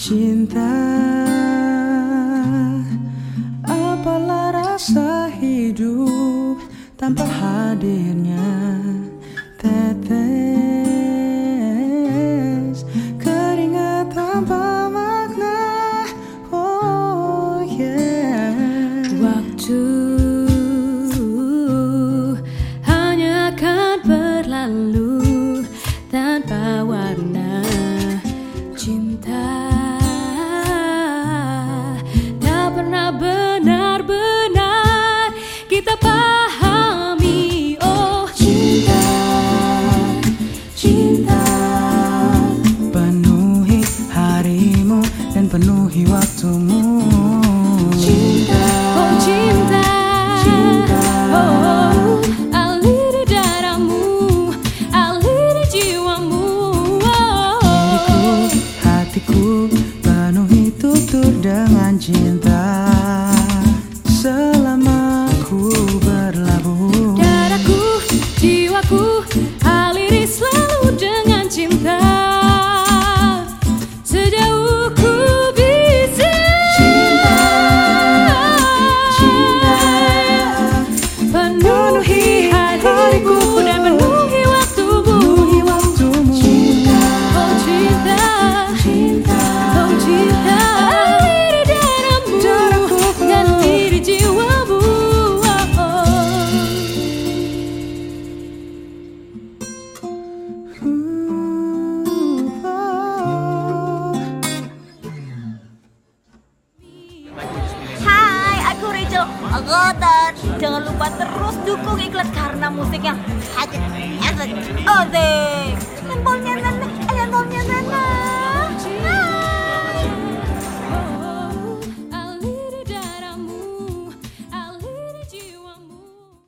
cinta. Apalah rasa hidup tanpa hadirnya tetes. Keringat tanpa makna Oh yeah. Waktu hanya akan berlalu tanpa warna cinta benar-benar. Kita pahami oh. Cinta, cinta. Penuhi harimu dan penuhi waktumu. Cinta, oh cinta. Cinta. oh aliri darahmu aliri jiwamu. Oh. Diriku, hatiku penuhi tutur dengan cinta Idol Agotan. Jangan lupa terus dukung iklan karena musiknya hajat, oh, hajat, oke. Nempolnya nana, eh, nempolnya nana.